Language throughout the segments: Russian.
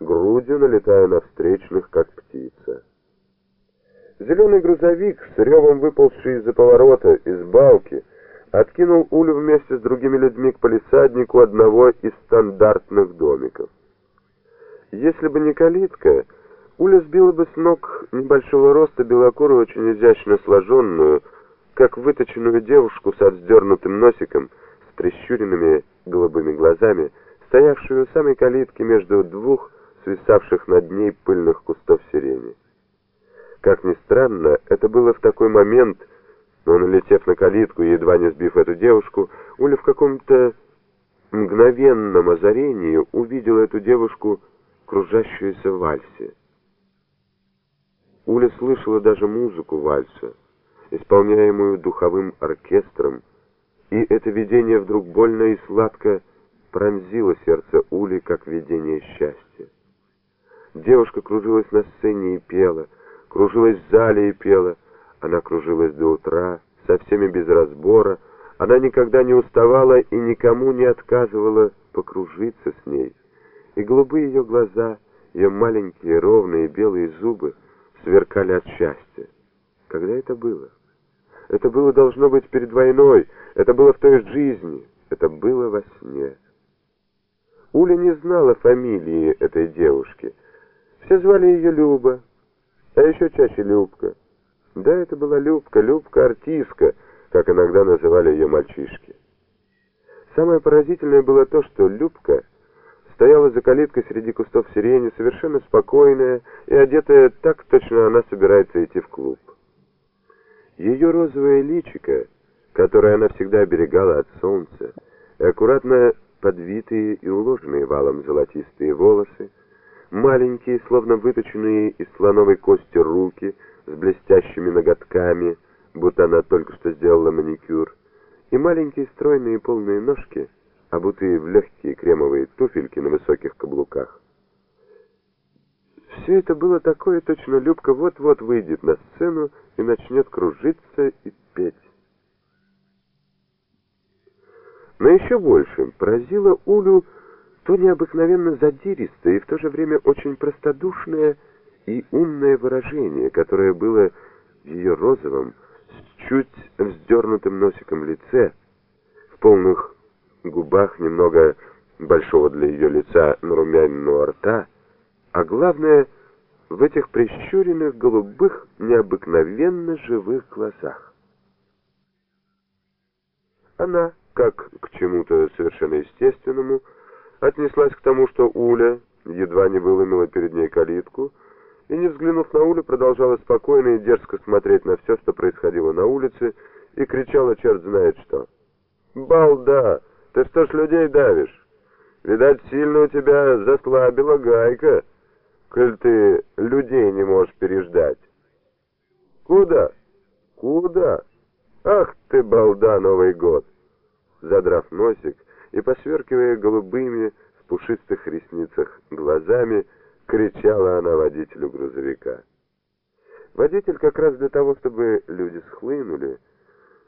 грудью налетая на встречных, как птица. Зеленый грузовик, с ревом выползший из-за поворота, из балки, откинул Улю вместе с другими людьми к полисаднику одного из стандартных домиков. Если бы не калитка, Уля сбила бы с ног небольшого роста белокурую, очень изящно сложенную, как выточенную девушку с отсдернутым носиком, с прищуренными голубыми глазами, стоявшую у самой калитки между двух свисавших над ней пыльных кустов сирени. Как ни странно, это было в такой момент, но налетев на калитку и едва не сбив эту девушку, Уля в каком-то мгновенном озарении увидела эту девушку, кружащуюся в вальсе. Уля слышала даже музыку вальса, исполняемую духовым оркестром, и это видение вдруг больно и сладко пронзило сердце Ули, как видение счастья. Девушка кружилась на сцене и пела, кружилась в зале и пела. Она кружилась до утра, со всеми без разбора. Она никогда не уставала и никому не отказывала покружиться с ней. И голубые ее глаза, ее маленькие ровные белые зубы сверкали от счастья. Когда это было? Это было, должно быть, перед войной. Это было в той жизни. Это было во сне. Уля не знала фамилии этой девушки. Все звали ее Люба, а еще чаще Любка. Да, это была Любка, Любка-артистка, как иногда называли ее мальчишки. Самое поразительное было то, что Любка стояла за калиткой среди кустов сирени, совершенно спокойная и одетая так точно она собирается идти в клуб. Ее розовое личико, которое она всегда оберегала от солнца, и аккуратно подвитые и уложенные валом золотистые волосы, маленькие, словно выточенные из слоновой кости руки с блестящими ноготками, будто она только что сделала маникюр, и маленькие стройные полные ножки, обутые в легкие кремовые туфельки на высоких каблуках. Все это было такое, точно Любка вот-вот выйдет на сцену и начнет кружиться и петь. Но еще больше поразило Улю то необыкновенно задиристое и в то же время очень простодушное и умное выражение, которое было в ее розовом, с чуть вздернутым носиком лице, в полных губах немного большого для ее лица нарумяненного рта, а главное, в этих прищуренных голубых, необыкновенно живых глазах. Она, как к чему-то совершенно естественному, отнеслась к тому, что Уля едва не выломила перед ней калитку, и, не взглянув на Улю, продолжала спокойно и дерзко смотреть на все, что происходило на улице, и кричала черт знает что. «Балда! Ты что ж людей давишь? Видать, сильно у тебя заслабила гайка, коль ты людей не можешь переждать». «Куда? Куда? Ах ты, балда, Новый год!» Задрав носик, и, посверкивая голубыми в пушистых ресницах глазами, кричала она водителю грузовика. Водитель как раз для того, чтобы люди схлынули,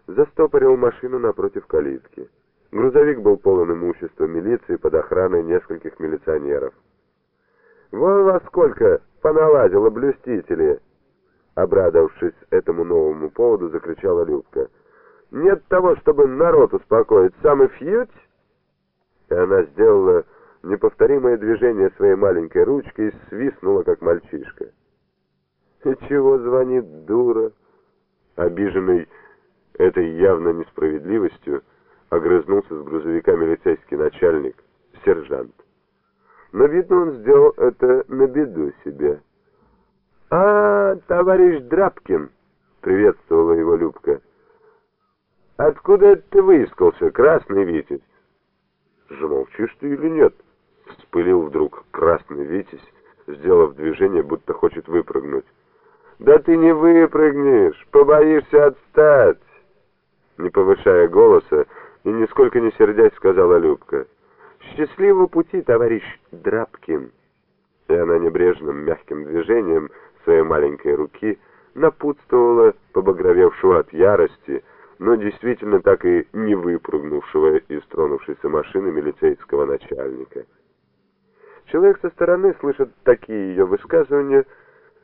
застопорил машину напротив калитки. Грузовик был полон имущества милиции под охраной нескольких милиционеров. «Вон во сколько поналазило блюстители!» Обрадовавшись этому новому поводу, закричала Любка. «Нет того, чтобы народ успокоить, самый фьють!» И она сделала неповторимое движение своей маленькой ручкой и свистнула, как мальчишка. «И чего звонит дура?» Обиженный этой явно несправедливостью, огрызнулся с грузовика милицейский начальник, сержант. Но, видно, он сделал это на беду себе. «А, товарищ Драбкин!» — приветствовала его Любка. «Откуда ты выискался, красный витязь?» «Замолчишь ты или нет?» Вспылил вдруг красный Витязь, сделав движение, будто хочет выпрыгнуть. «Да ты не выпрыгнешь, побоишься отстать!» Не повышая голоса и нисколько не сердясь, сказала Любка. «Счастливого пути, товарищ Драбкин!» И она небрежным мягким движением своей маленькой руки напутствовала побагровевшего от ярости, но действительно так и не выпрыгнувшего из тронувшейся машины милицейского начальника. Человек со стороны слышит такие ее высказывания –